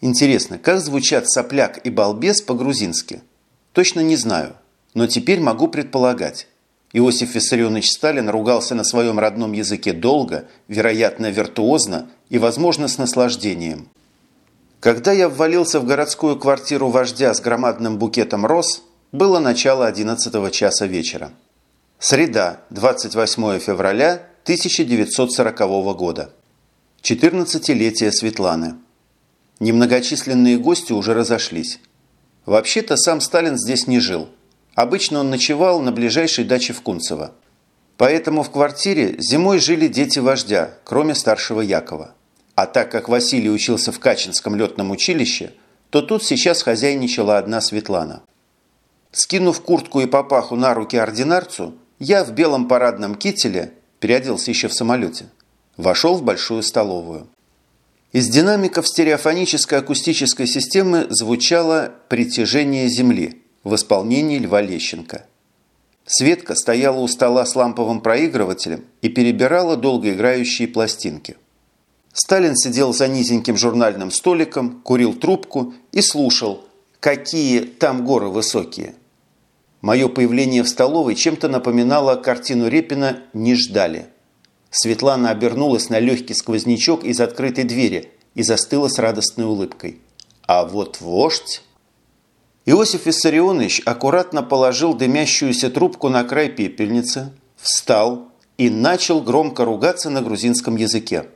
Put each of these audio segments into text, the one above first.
Интересно, как звучат сопляк и балбес по-грузински? Точно не знаю, но теперь могу предполагать. Иосиф Виссарионович Сталин ругался на своем родном языке долго, вероятно, виртуозно и, возможно, с наслаждением. Когда я ввалился в городскую квартиру вождя с громадным букетом роз, было начало 11 часа вечера. Среда, 28 февраля 1940 года. 14-летие Светланы. Немногочисленные гости уже разошлись. Вообще-то сам Сталин здесь не жил. Обычно он ночевал на ближайшей даче в Кунцево. Поэтому в квартире зимой жили дети вождя, кроме старшего Якова. А так как Василий учился в Качинском летном училище, то тут сейчас хозяйничала одна Светлана. Скинув куртку и папаху на руки ординарцу, я в белом парадном кителе, переоделся еще в самолете, вошел в большую столовую. Из динамиков стереофонической акустической системы звучало «Притяжение Земли» в исполнении Льва Лещенко. Светка стояла у стола с ламповым проигрывателем и перебирала долгоиграющие пластинки. Сталин сидел за низеньким журнальным столиком, курил трубку и слушал, какие там горы высокие – Мое появление в столовой чем-то напоминало картину Репина «Не ждали». Светлана обернулась на легкий сквознячок из открытой двери и застыла с радостной улыбкой. А вот вождь... Иосиф Виссарионович аккуратно положил дымящуюся трубку на край пепельницы, встал и начал громко ругаться на грузинском языке.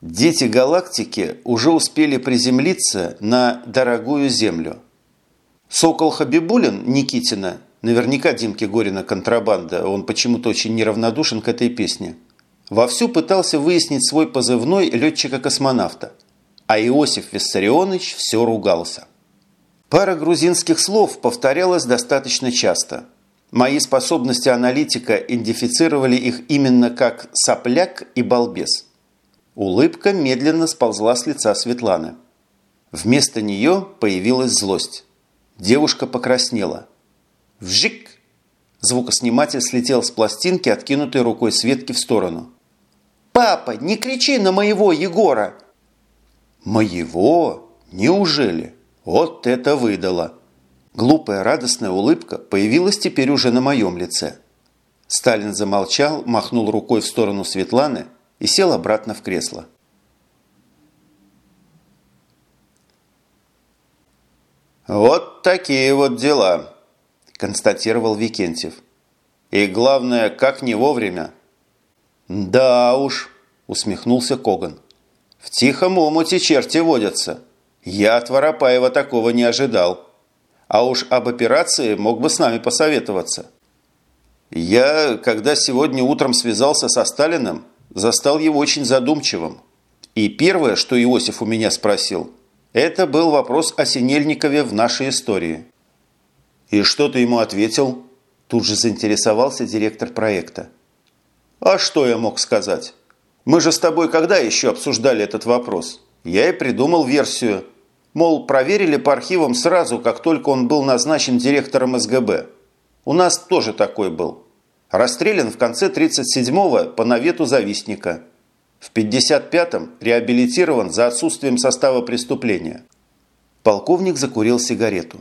Дети галактики уже успели приземлиться на дорогую землю – Сокол Хабибулин Никитина, наверняка Димки Горина контрабанда, он почему-то очень неравнодушен к этой песне, вовсю пытался выяснить свой позывной летчика-космонавта, а Иосиф Виссарионович все ругался. Пара грузинских слов повторялась достаточно часто. Мои способности аналитика идентифицировали их именно как «сопляк» и «балбес». Улыбка медленно сползла с лица Светланы. Вместо нее появилась злость. Девушка покраснела. Вжик! Звукосниматель слетел с пластинки, откинутой рукой Светки в сторону. «Папа, не кричи на моего Егора!» «Моего? Неужели? Вот это выдало!» Глупая радостная улыбка появилась теперь уже на моем лице. Сталин замолчал, махнул рукой в сторону Светланы и сел обратно в кресло. «Вот такие вот дела», – констатировал Викентьев. «И главное, как не вовремя». «Да уж», – усмехнулся Коган. «В тихом омуте черти водятся. Я от Воропаева такого не ожидал. А уж об операции мог бы с нами посоветоваться». Я, когда сегодня утром связался со Сталиным, застал его очень задумчивым. И первое, что Иосиф у меня спросил – это был вопрос о Синельникове в нашей истории. «И что ты ему ответил?» Тут же заинтересовался директор проекта. «А что я мог сказать? Мы же с тобой когда еще обсуждали этот вопрос? Я и придумал версию. Мол, проверили по архивам сразу, как только он был назначен директором СГБ. У нас тоже такой был. Расстрелян в конце 37-го по навету завистника. В 55-м реабилитирован за отсутствием состава преступления. Полковник закурил сигарету.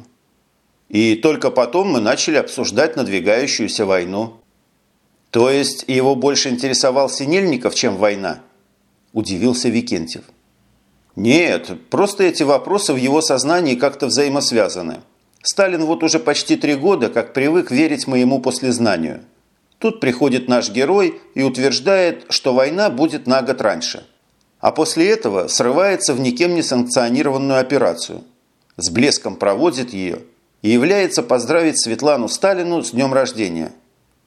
И только потом мы начали обсуждать надвигающуюся войну. То есть его больше интересовал Синельников, чем война? Удивился Викентьев. Нет, просто эти вопросы в его сознании как-то взаимосвязаны. Сталин вот уже почти три года как привык верить моему послезнанию – Тут приходит наш герой и утверждает, что война будет на год раньше. А после этого срывается в никем не санкционированную операцию. С блеском проводит ее и является поздравить Светлану Сталину с днем рождения.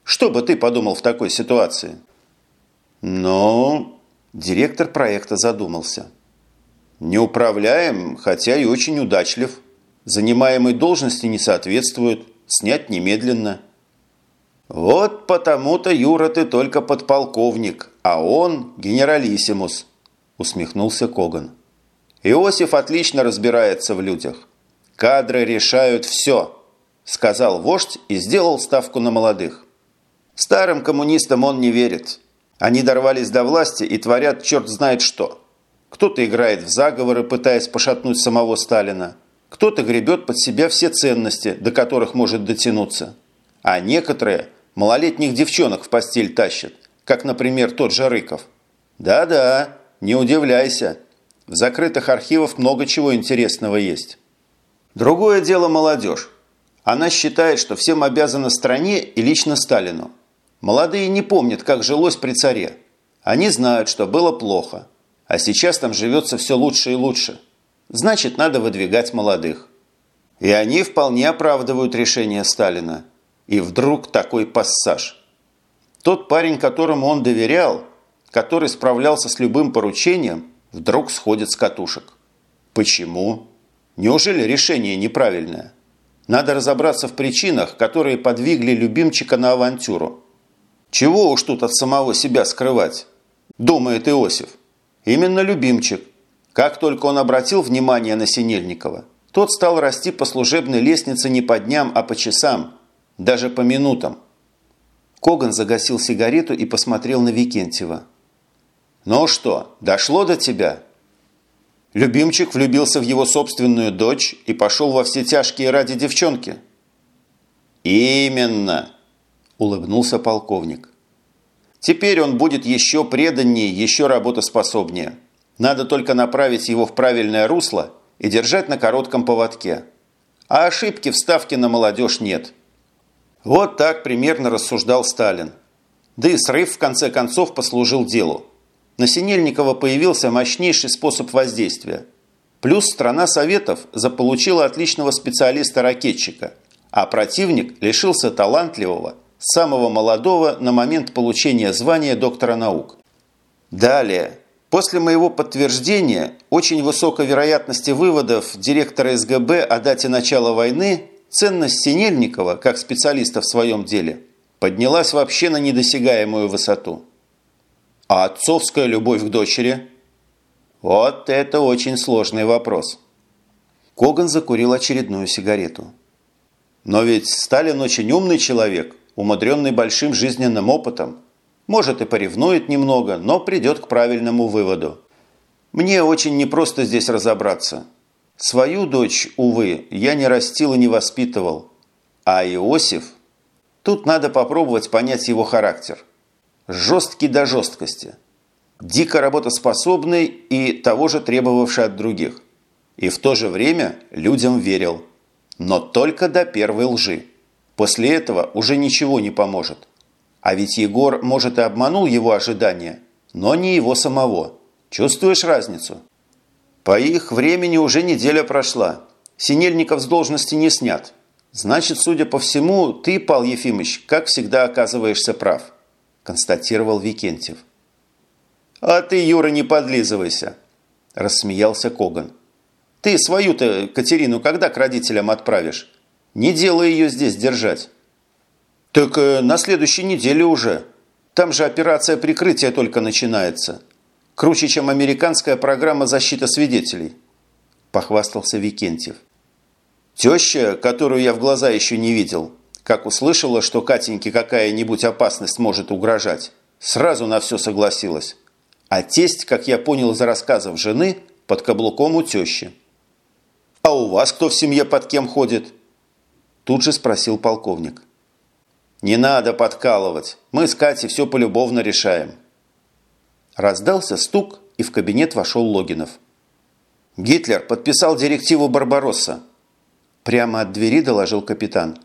Что бы ты подумал в такой ситуации? Но директор проекта задумался. Не управляем, хотя и очень удачлив. Занимаемой должности не соответствует, снять немедленно – «Вот потому-то, Юра, ты только подполковник, а он генералиссимус», – усмехнулся Коган. «Иосиф отлично разбирается в людях. Кадры решают все», – сказал вождь и сделал ставку на молодых. Старым коммунистам он не верит. Они дорвались до власти и творят черт знает что. Кто-то играет в заговоры, пытаясь пошатнуть самого Сталина. Кто-то гребет под себя все ценности, до которых может дотянуться. А некоторые малолетних девчонок в постель тащат, как, например, тот же Рыков. Да-да, не удивляйся. В закрытых архивах много чего интересного есть. Другое дело молодежь. Она считает, что всем обязана стране и лично Сталину. Молодые не помнят, как жилось при царе. Они знают, что было плохо. А сейчас там живется все лучше и лучше. Значит, надо выдвигать молодых. И они вполне оправдывают решение Сталина. И вдруг такой пассаж. Тот парень, которому он доверял, который справлялся с любым поручением, вдруг сходит с катушек. Почему? Неужели решение неправильное? Надо разобраться в причинах, которые подвигли любимчика на авантюру. Чего уж тут от самого себя скрывать, думает Иосиф. Именно любимчик. Как только он обратил внимание на Синельникова, тот стал расти по служебной лестнице не по дням, а по часам, даже по минутам. Коган загасил сигарету и посмотрел на Викентьева. «Ну что, дошло до тебя?» Любимчик влюбился в его собственную дочь и пошел во все тяжкие ради девчонки. «Именно!» – улыбнулся полковник. «Теперь он будет еще преданнее, еще работоспособнее. Надо только направить его в правильное русло и держать на коротком поводке. А ошибки в ставке на молодежь нет». Вот так примерно рассуждал Сталин. Да и срыв в конце концов послужил делу. На Синельникова появился мощнейший способ воздействия. Плюс страна Советов заполучила отличного специалиста-ракетчика, а противник лишился талантливого, самого молодого на момент получения звания доктора наук. Далее. После моего подтверждения очень высокой вероятности выводов директора СГБ о дате начала войны ценность Синельникова, как специалиста в своем деле, поднялась вообще на недосягаемую высоту. А отцовская любовь к дочери? Вот это очень сложный вопрос. Коган закурил очередную сигарету. Но ведь Сталин очень умный человек, умудренный большим жизненным опытом. Может и поревнует немного, но придет к правильному выводу. Мне очень непросто здесь разобраться. Свою дочь, увы, я не растил и не воспитывал. А Иосиф... Тут надо попробовать понять его характер – жесткий до жесткости, дико работоспособный и того же требовавший от других. И в то же время людям верил. Но только до первой лжи. После этого уже ничего не поможет. А ведь Егор, может, и обманул его ожидания, но не его самого. Чувствуешь разницу? По их времени уже неделя прошла. Синельников с должности не снят. Значит, судя по всему, ты, Пал Ефимович, как всегда оказываешься прав констатировал Викентьев. «А ты, Юра, не подлизывайся!» – рассмеялся Коган. «Ты свою-то, Катерину, когда к родителям отправишь? Не делай ее здесь держать». «Так э, на следующей неделе уже. Там же операция прикрытия только начинается. Круче, чем американская программа защиты свидетелей», – похвастался Викентьев. «Теща, которую я в глаза еще не видел, как услышала, что Катеньке какая-нибудь опасность может угрожать, сразу на все согласилась. А тесть, как я понял из рассказов жены, под каблуком у тещи. «А у вас кто в семье под кем ходит?» Тут же спросил полковник. «Не надо подкалывать. Мы с Катей все полюбовно решаем». Раздался стук, и в кабинет вошел Логинов. «Гитлер подписал директиву Барбаросса». Прямо от двери доложил капитан.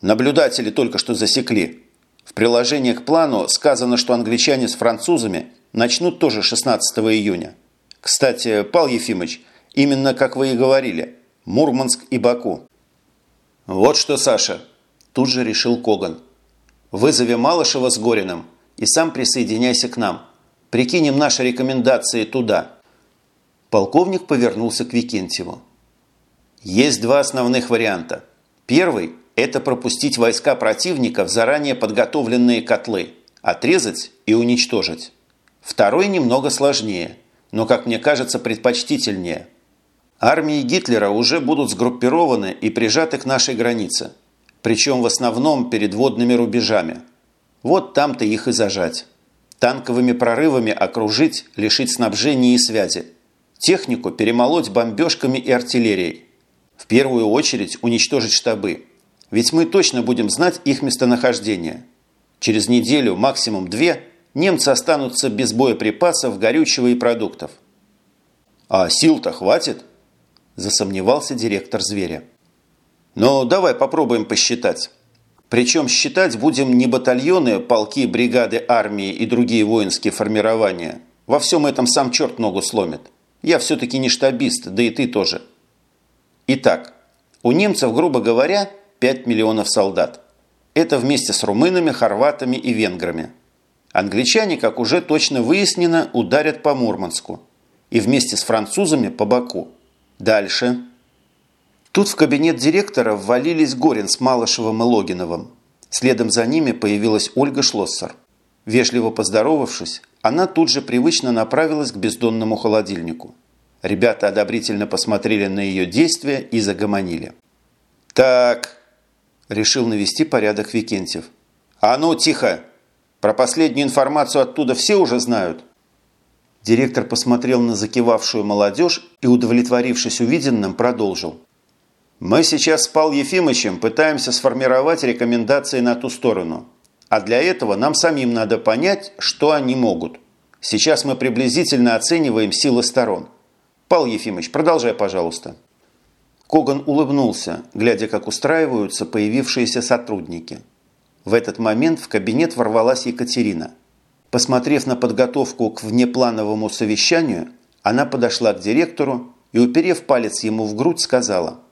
Наблюдатели только что засекли. В приложении к плану сказано, что англичане с французами начнут тоже 16 июня. Кстати, Пал Ефимович, именно как вы и говорили, Мурманск и Баку. Вот что, Саша, тут же решил Коган. Вызови Малышева с Гориным и сам присоединяйся к нам. Прикинем наши рекомендации туда. Полковник повернулся к Викентьеву. Есть два основных варианта. Первый это пропустить войска противника в заранее подготовленные котлы, отрезать и уничтожить. Второй немного сложнее, но, как мне кажется, предпочтительнее. Армии Гитлера уже будут сгруппированы и прижаты к нашей границе, причем в основном перед водными рубежами. Вот там-то их и зажать. Танковыми прорывами окружить, лишить снабжения и связи. Технику перемолоть бомбежками и артиллерией. В первую очередь уничтожить штабы. Ведь мы точно будем знать их местонахождение. Через неделю, максимум две, немцы останутся без боеприпасов, горючего и продуктов. А сил-то хватит? Засомневался директор зверя. Но давай попробуем посчитать. Причем считать будем не батальоны, полки, бригады, армии и другие воинские формирования. Во всем этом сам черт ногу сломит. Я все-таки не штабист, да и ты тоже. Итак, у немцев, грубо говоря, 5 миллионов солдат. Это вместе с румынами, хорватами и венграми. Англичане, как уже точно выяснено, ударят по Мурманску. И вместе с французами по Баку. Дальше. Тут в кабинет директора ввалились Горин с Малышевым и Логиновым. Следом за ними появилась Ольга Шлоссер. Вежливо поздоровавшись, она тут же привычно направилась к бездонному холодильнику. Ребята одобрительно посмотрели на ее действия и загомонили. «Так», – решил навести порядок Викентьев. «А ну, тихо! Про последнюю информацию оттуда все уже знают?» Директор посмотрел на закивавшую молодежь и, удовлетворившись увиденным, продолжил. Мы сейчас с Пал Ефимовичем пытаемся сформировать рекомендации на ту сторону. А для этого нам самим надо понять, что они могут. Сейчас мы приблизительно оцениваем силы сторон. Пал Ефимович, продолжай, пожалуйста. Коган улыбнулся, глядя, как устраиваются появившиеся сотрудники. В этот момент в кабинет ворвалась Екатерина. Посмотрев на подготовку к внеплановому совещанию, она подошла к директору и, уперев палец ему в грудь, сказала –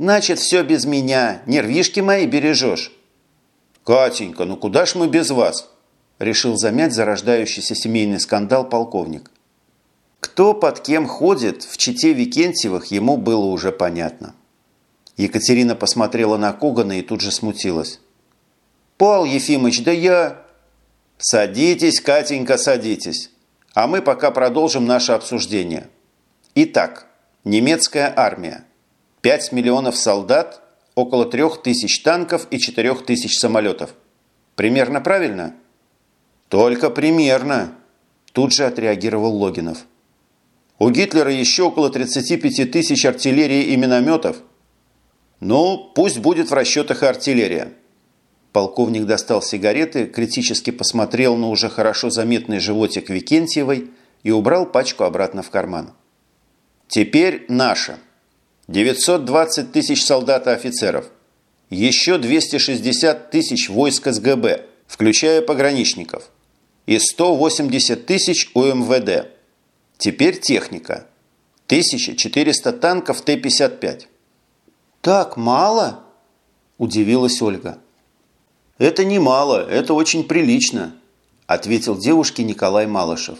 Значит, все без меня. Нервишки мои бережешь. Катенька, ну куда ж мы без вас? Решил замять зарождающийся семейный скандал полковник. Кто под кем ходит, в чите Викентьевых ему было уже понятно. Екатерина посмотрела на Когана и тут же смутилась. «Пал Ефимыч, да я...» «Садитесь, Катенька, садитесь. А мы пока продолжим наше обсуждение. Итак, немецкая армия. 5 миллионов солдат, около 3 тысяч танков и 4 тысяч самолетов. Примерно правильно? Только примерно, тут же отреагировал Логинов. У Гитлера еще около 35 тысяч артиллерии и минометов. Ну, пусть будет в расчетах и артиллерия. Полковник достал сигареты, критически посмотрел на уже хорошо заметный животик Викентьевой и убрал пачку обратно в карман. Теперь наша. 920 тысяч солдат и офицеров, еще 260 тысяч войск СГБ, включая пограничников, и 180 тысяч УМВД. Теперь техника. 1400 танков Т-55. «Так мало?» – удивилась Ольга. «Это не мало, это очень прилично», – ответил девушке Николай Малышев.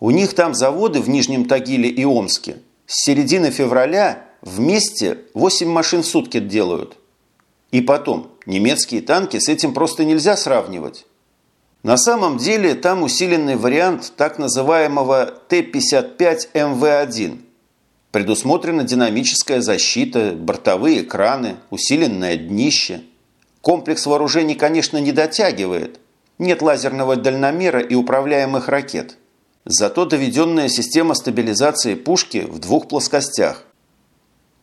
«У них там заводы в Нижнем Тагиле и Омске. С середины февраля Вместе 8 машин в сутки делают. И потом, немецкие танки с этим просто нельзя сравнивать. На самом деле там усиленный вариант так называемого Т-55МВ-1. Предусмотрена динамическая защита, бортовые экраны, усиленное днище. Комплекс вооружений, конечно, не дотягивает. Нет лазерного дальномера и управляемых ракет. Зато доведенная система стабилизации пушки в двух плоскостях.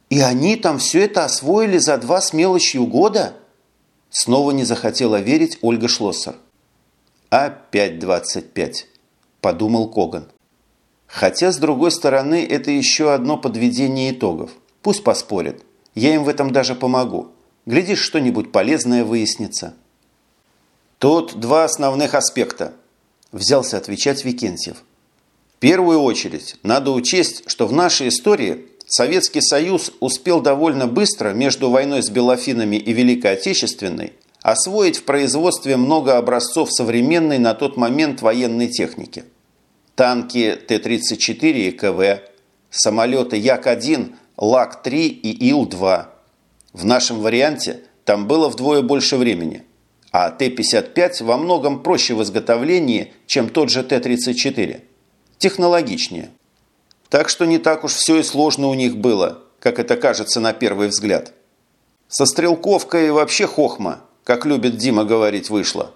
И они там все это освоили за два с мелочью года? Снова не захотела верить Ольга Шлоссер. Опять 25, подумал Коган. Хотя, с другой стороны, это еще одно подведение итогов. Пусть поспорят. Я им в этом даже помогу. Глядишь, что-нибудь полезное выяснится. Тут два основных аспекта. Взялся отвечать Викентьев. В первую очередь, надо учесть, что в нашей истории Советский Союз успел довольно быстро между войной с белофинами и Великой Отечественной освоить в производстве много образцов современной на тот момент военной техники. Танки Т-34 и КВ, самолеты Як-1, Лак-3 и Ил-2. В нашем варианте там было вдвое больше времени, а Т-55 во многом проще в изготовлении, чем тот же Т-34. Технологичнее. Так что не так уж все и сложно у них было, как это кажется на первый взгляд. Со стрелковкой вообще хохма, как любит Дима говорить, вышло.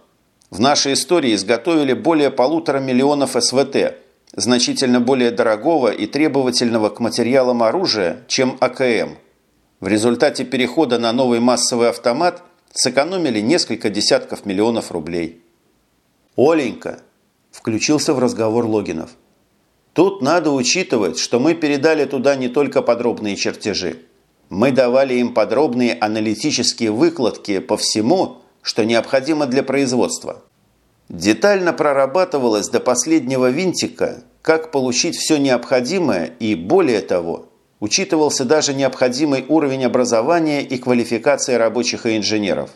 В нашей истории изготовили более полутора миллионов СВТ, значительно более дорогого и требовательного к материалам оружия, чем АКМ. В результате перехода на новый массовый автомат сэкономили несколько десятков миллионов рублей. «Оленька!» – включился в разговор Логинов. «Тут надо учитывать, что мы передали туда не только подробные чертежи. Мы давали им подробные аналитические выкладки по всему, что необходимо для производства. Детально прорабатывалось до последнего винтика, как получить все необходимое и, более того, учитывался даже необходимый уровень образования и квалификации рабочих и инженеров.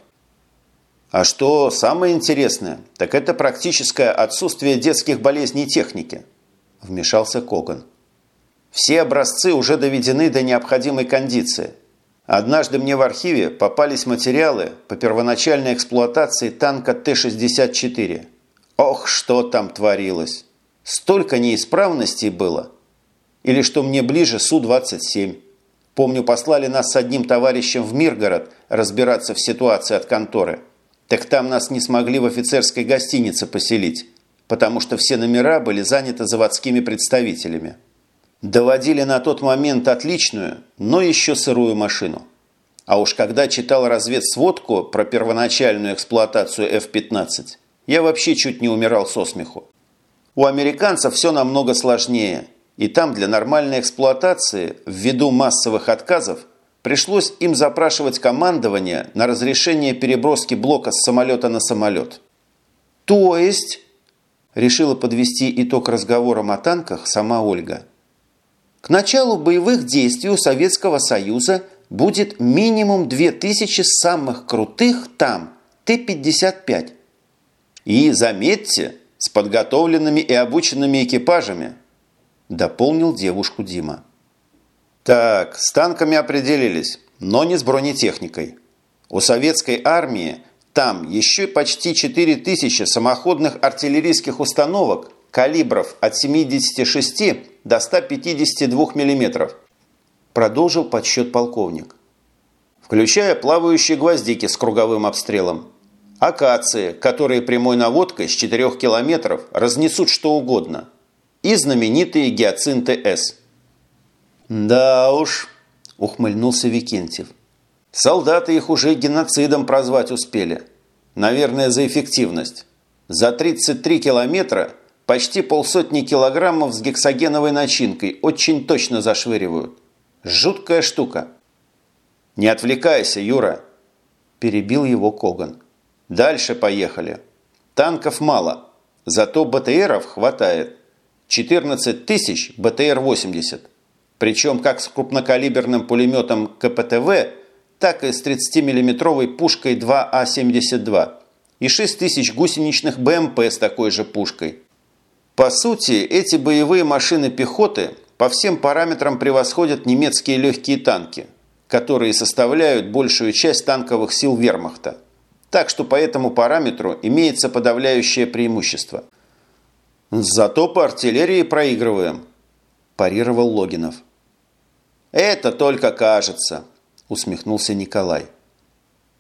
А что самое интересное, так это практическое отсутствие детских болезней техники, вмешался Коган. Все образцы уже доведены до необходимой кондиции. Однажды мне в архиве попались материалы по первоначальной эксплуатации танка Т-64. Ох, что там творилось! Столько неисправностей было. Или что мне ближе Су-27. Помню, послали нас с одним товарищем в Миргород разбираться в ситуации от конторы. Так там нас не смогли в офицерской гостинице поселить, потому что все номера были заняты заводскими представителями. Доводили на тот момент отличную, но еще сырую машину. А уж когда читал разведсводку про первоначальную эксплуатацию F-15, я вообще чуть не умирал со смеху. У американцев все намного сложнее, и там для нормальной эксплуатации, ввиду массовых отказов, пришлось им запрашивать командование на разрешение переброски блока с самолета на самолет. То есть, решила подвести итог разговорам о танках сама Ольга – к началу боевых действий у Советского Союза будет минимум 2000 самых крутых там Т-55. И, заметьте, с подготовленными и обученными экипажами, дополнил девушку Дима. Так, с танками определились, но не с бронетехникой. У советской армии там еще почти 4000 самоходных артиллерийских установок калибров от 76 до 152 мм. Продолжил подсчет полковник. Включая плавающие гвоздики с круговым обстрелом. Акации, которые прямой наводкой с 4 километров разнесут что угодно. И знаменитые гиацинты С. «Да уж», – ухмыльнулся Викентьев. «Солдаты их уже геноцидом прозвать успели. Наверное, за эффективность. За 33 километра Почти полсотни килограммов с гексогеновой начинкой очень точно зашвыривают. Жуткая штука. «Не отвлекайся, Юра!» – перебил его Коган. «Дальше поехали. Танков мало, зато БТРов хватает. 14 тысяч БТР-80. Причем как с крупнокалиберным пулеметом КПТВ, так и с 30-миллиметровой пушкой 2А-72 и 6 тысяч гусеничных БМП с такой же пушкой. По сути, эти боевые машины пехоты по всем параметрам превосходят немецкие легкие танки, которые составляют большую часть танковых сил вермахта. Так что по этому параметру имеется подавляющее преимущество. «Зато по артиллерии проигрываем», – парировал Логинов. «Это только кажется», – усмехнулся Николай.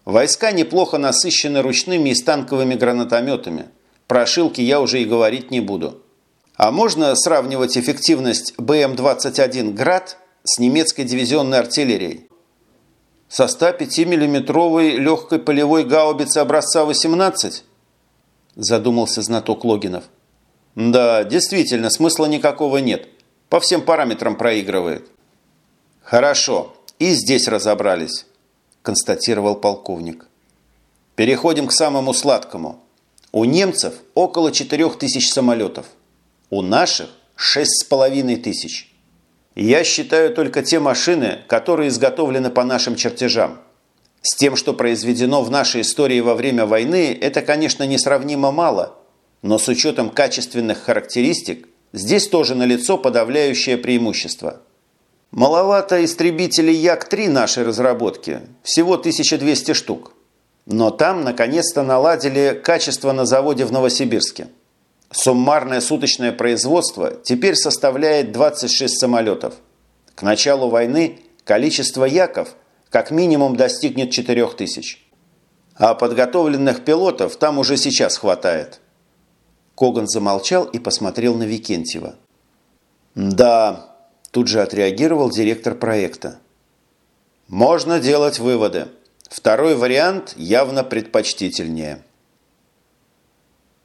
«Войска неплохо насыщены ручными и станковыми гранатометами – про шилки я уже и говорить не буду. А можно сравнивать эффективность БМ-21 «Град» с немецкой дивизионной артиллерией? Со 105 миллиметровой легкой полевой гаубицы образца 18? Задумался знаток Логинов. Да, действительно, смысла никакого нет. По всем параметрам проигрывает. Хорошо, и здесь разобрались, констатировал полковник. Переходим к самому сладкому – у немцев около 4000 самолетов. У наших 6,5 тысяч. Я считаю только те машины, которые изготовлены по нашим чертежам. С тем, что произведено в нашей истории во время войны, это, конечно, несравнимо мало, но с учетом качественных характеристик здесь тоже налицо подавляющее преимущество. Маловато истребителей Як-3 нашей разработки, всего 1200 штук. Но там, наконец-то, наладили качество на заводе в Новосибирске. Суммарное суточное производство теперь составляет 26 самолетов. К началу войны количество яков как минимум достигнет 4000. А подготовленных пилотов там уже сейчас хватает. Коган замолчал и посмотрел на Викентьева. «Да», – тут же отреагировал директор проекта. «Можно делать выводы. Второй вариант явно предпочтительнее».